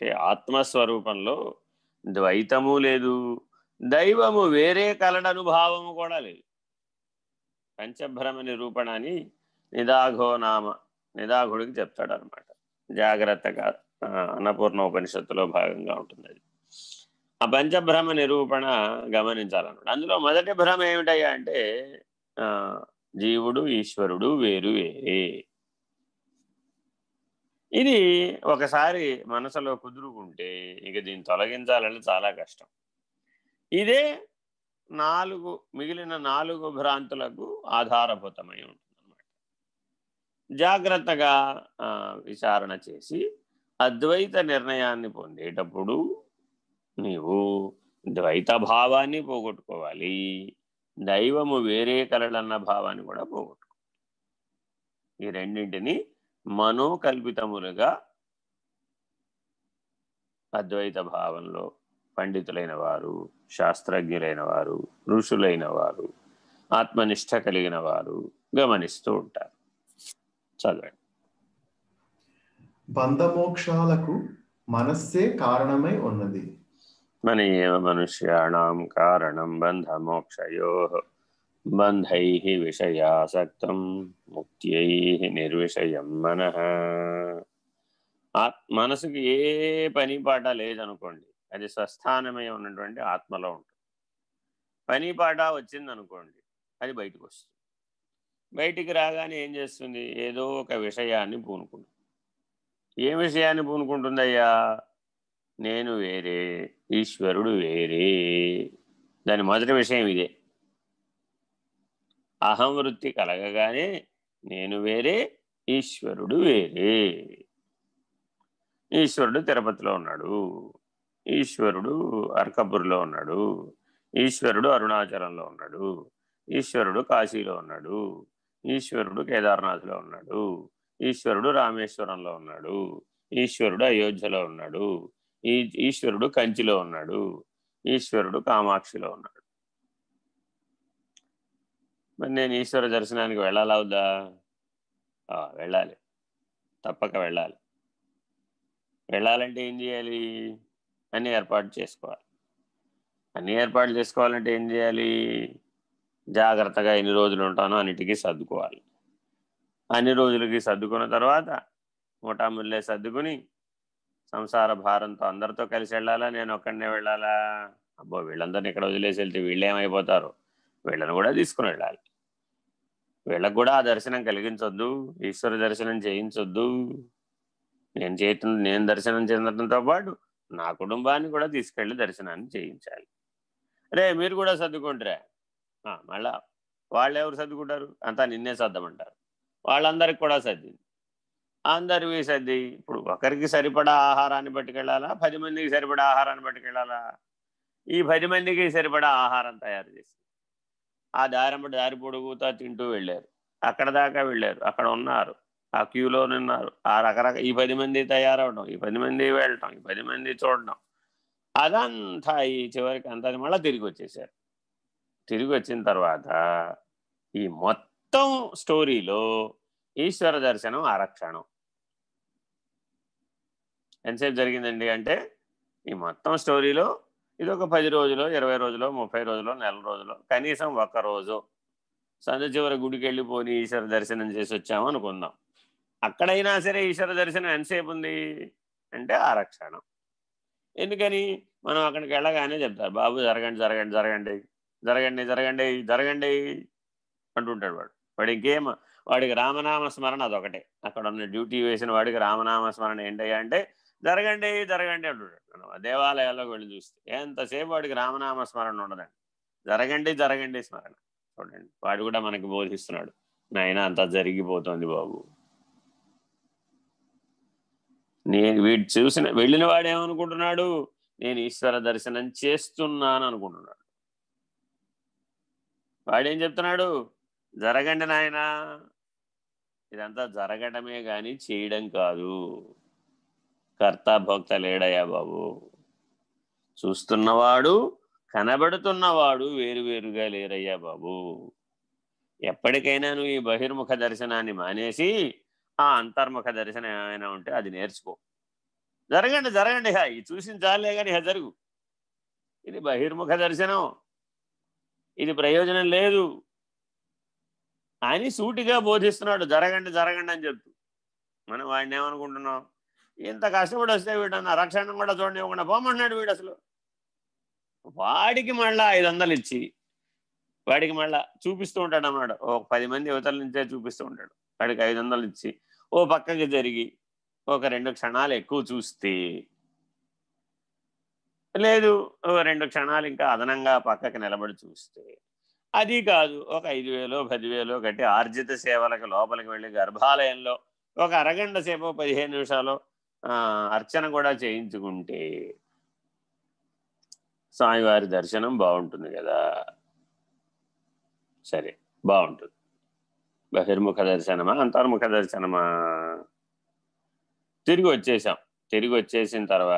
అంటే ఆత్మస్వరూపంలో ద్వైతము లేదు దైవము వేరే కలడనుభావము కూడా లేదు. పంచభ్రమ నిరూపణ అని నిదాఘో నామ నిదాఘుడికి చెప్తాడు అనమాట జాగ్రత్తగా అన్నపూర్ణ ఉపనిషత్తులో భాగంగా ఉంటుంది అది. ఆ పంచభ్రమ నిరూపణ గమనించాలన్నమాట. అందులో మొదటి భ్రమ ఏమిటయ్యా అంటే జీవుడు ఈశ్వరుడు వేరు వేరే. ఇది ఒకసారి మనసులో కుదురుకుంటే ఇక దీన్ని తొలగించాలంటే చాలా కష్టం. ఇదే నాలుగు మిగిలిన నాలుగు భ్రాంతులకు ఆధారభూతమై ఉంటుంది అనమాట జాగ్రత్తగా విచారణ చేసి అద్వైత నిర్ణయాన్ని పొందేటప్పుడు నీవు ద్వైత భావాన్ని పోగొట్టుకోవాలి. దైవము వేరే కలడన్న భావాన్ని కూడా పోగొట్టుకోవాలి ఈ రెండింటిని మనోకల్పితములుగా అద్వైత భావంలో పండితులైన వారు శాస్త్రజ్ఞులైన వారు ఋషులైన వారు ఆత్మనిష్ట కలిగిన వారు గమనిస్తూ ఉంటారు. చదవండి. బంధమోక్షాలకు మనస్సే కారణమై ఉన్నది. మన ఏవ మనుష్యాణం కారణం బంధమోక్షయో. బంధై విషయాసక్తం ముక్త్యై నిర్విషయం మన మనసుకి ఏ పని పాట లేదనుకోండి అది స్వస్థానమై ఉన్నటువంటి ఆత్మలో ఉంటుంది. పని పాట వచ్చిందనుకోండి అది బయటకు వస్తుంది. బయటికి రాగానే ఏం చేస్తుంది? ఏదో ఒక విషయాన్ని పూనుకుంటుంది. ఏ విషయాన్ని పూనుకుంటుందయ్యా? నేను వేరే ఈశ్వరుడు వేరే. దాని మొదటి విషయం ఇదే. అహం వృత్తి కలగగానే నేను వేరే ఈశ్వరుడు వేరే. ఈశ్వరుడు తిరుపతిలో ఉన్నాడు. ఈశ్వరుడు అర్కపూర్లో ఉన్నాడు. ఈశ్వరుడు అరుణాచలంలో ఉన్నాడు. ఈశ్వరుడు కాశీలో ఉన్నాడు. ఈశ్వరుడు కేదార్నాథ్లో ఉన్నాడు. ఈశ్వరుడు రామేశ్వరంలో ఉన్నాడు. ఈశ్వరుడు అయోధ్యలో ఉన్నాడు. ఈ ఈశ్వరుడు కంచిలో ఉన్నాడు. ఈశ్వరుడు కామాక్షిలో ఉన్నాడు. మరి నేను ఈశ్వర దర్శనానికి వెళ్ళాలా అవుదా వెళ్ళాలి. తప్పక వెళ్ళాలి. వెళ్ళాలంటే ఏం చేయాలి? అన్ని ఏర్పాటు చేసుకోవాలి. అన్ని ఏర్పాటు చేసుకోవాలంటే ఏం చేయాలి? జాగ్రత్తగా ఎన్ని రోజులు ఉంటానో అన్నిటికీ సర్దుకోవాలి. అన్ని రోజులకి సర్దుకున్న తర్వాత ముఠాముల్లే సర్దుకుని సంసార భారంతో అందరితో కలిసి వెళ్ళాలా? నేను ఒక్కడనే వెళ్ళాలా? అబ్బో వీళ్ళందరినీ ఇక్కడ వదిలేసి వెళ్తే వీళ్ళు ఏమైపోతారు వీళ్ళని కూడా తీసుకుని వెళ్ళాలి. వీళ్ళకు కూడా ఆ దర్శనం కలిగించొద్దు ఈశ్వర దర్శనం చేయించొద్దు. నేను చేయటం నేను దర్శనం చెందటంతో పాటు నా కుటుంబాన్ని కూడా తీసుకెళ్ళి దర్శనాన్ని చేయించాలి. రే మీరు కూడా సర్దుకుంటారా. మళ్ళా వాళ్ళు ఎవరు సర్దుకుంటారు? అంతా నిన్నే సర్దమంటారు. వాళ్ళందరికి కూడా సర్ది. అందరివి సర్ది. ఇప్పుడు ఒకరికి సరిపడా ఆహారాన్ని పట్టుకెళ్ళాలా? పది మందికి సరిపడా ఆహారాన్ని పట్టుకెళ్ళాలా? ఈ పది మందికి సరిపడా ఆహారం తయారు చేసి ఆ దారంబడి దారి పొడుగుతా తింటూ వెళ్ళారు. అక్కడ దాకా వెళ్ళారు. అక్కడ ఉన్నారు. ఆ క్యూలో ఉన్నారు ఆ రకరకాల ఈ పది మంది తయారవడం ఈ పది మంది వెళ్ళటం ఈ పది మంది చూడడం అదంతా ఈ చివరికి అంతా మళ్ళీ తిరిగి వచ్చేసారు. తిరిగి వచ్చిన తర్వాత ఈ మొత్తం స్టోరీలో ఈశ్వర దర్శనం ఆరక్షణం ఎంతసేపు జరిగిందండి అంటే ఈ మొత్తం స్టోరీలో ఇది ఒక పది రోజులు ఇరవై రోజులు ముప్పై రోజులు నెల రోజులు కనీసం ఒక్క రోజు సందు చివరి గుడికి వెళ్ళిపోని ఈశ్వర దర్శనం చేసి వచ్చాము అనుకుందాం. అక్కడైనా సరే ఈశ్వర దర్శనం ఎంతసేపు ఉంది అంటే ఆరక్షణం ఎందుకని? మనం అక్కడికి వెళ్ళగానే చెప్తారు బాబు జరగండి జరగండి జరగండి జరగండి జరగండి జరగండి అంటుంటాడు వాడు. వాడు ఇంకేం వాడికి రామనామ స్మరణ అదొకటే. అక్కడ ఉన్న డ్యూటీ వేసిన వాడికి రామనామ స్మరణ ఏంటయ్యా అంటే జరగండి జరగండి అంటున్నాడు. దేవాలయాల్లోకి వెళ్ళి చూస్తే ఎంతసేపు వాడికి రామనామ స్మరణ ఉండదండి. జరగండి జరగండి స్మరణ. చూడండి వాడు కూడా మనకి బోధిస్తున్నాడు. నాయన అంతా జరిగిపోతుంది బాబు. నేను వీడు చూసిన వెళ్ళిన వాడేమనుకుంటున్నాడు నేను ఈశ్వర దర్శనం చేస్తున్నాను అనుకుంటున్నాడు. వాడేం చెప్తున్నాడు? జరగండి నాయన. ఇదంతా జరగటమే కానీ చేయడం కాదు. కర్త భోక్త లేడయ్యా బాబు. చూస్తున్నవాడు కనబడుతున్నవాడు వేరువేరుగా లేరయ్యా బాబు. ఎప్పటికైనా నువ్వు ఈ బహిర్ముఖ దర్శనాన్ని మానేసి ఆ అంతర్ముఖ దర్శనం ఏమైనా ఉంటే అది నేర్చుకో. జరగండి జరగండి. హా ఇది చూసిన చాలే కానీ హా జరుగు. ఇది బహిర్ముఖ దర్శనం. ఇది ప్రయోజనం లేదు. అని సూటిగా బోధిస్తున్నాడు. జరగండి జరగండి అని చెప్తూ. మనం వాడిని ఏమనుకుంటున్నాం? ఇంత కష్టపడి వస్తే వీడన్న రక్షణ కూడా చూడనివ్వకుండా పోమంటున్నాడు వీడు అసలు. వాడికి మళ్ళా ఐదు వందలు ఇచ్చి వాడికి మళ్ళా చూపిస్తూ ఉంటాడు అన్నాడు. ఓ పది మంది యువతల నుంచే చూపిస్తూ ఉంటాడు. వాడికి ఐదు వందలు ఇచ్చి ఓ పక్కకి జరిగి ఒక రెండు క్షణాలు ఎక్కువ చూస్తే. లేదు ఓ రెండు క్షణాలు ఇంకా అదనంగా పక్కకి నిలబడి చూస్తే. అది కాదు ఒక ఐదు వేలో పదివేలో కట్టి ఆర్జిత సేవలకు లోపలికి వెళ్ళి గర్భాలయంలో ఒక అరగంట సేపు పదిహేను నిమిషాలు అర్చన కూడా చేయించుకుంటే స్వామివారి దర్శనం బాగుంటుంది కదా. సరే బాగుంటుంది. బహిర్ముఖ దర్శనమా అంతర్ముఖ దర్శనమా? తిరిగి వచ్చేసాం. తిరిగి వచ్చేసిన తర్వాత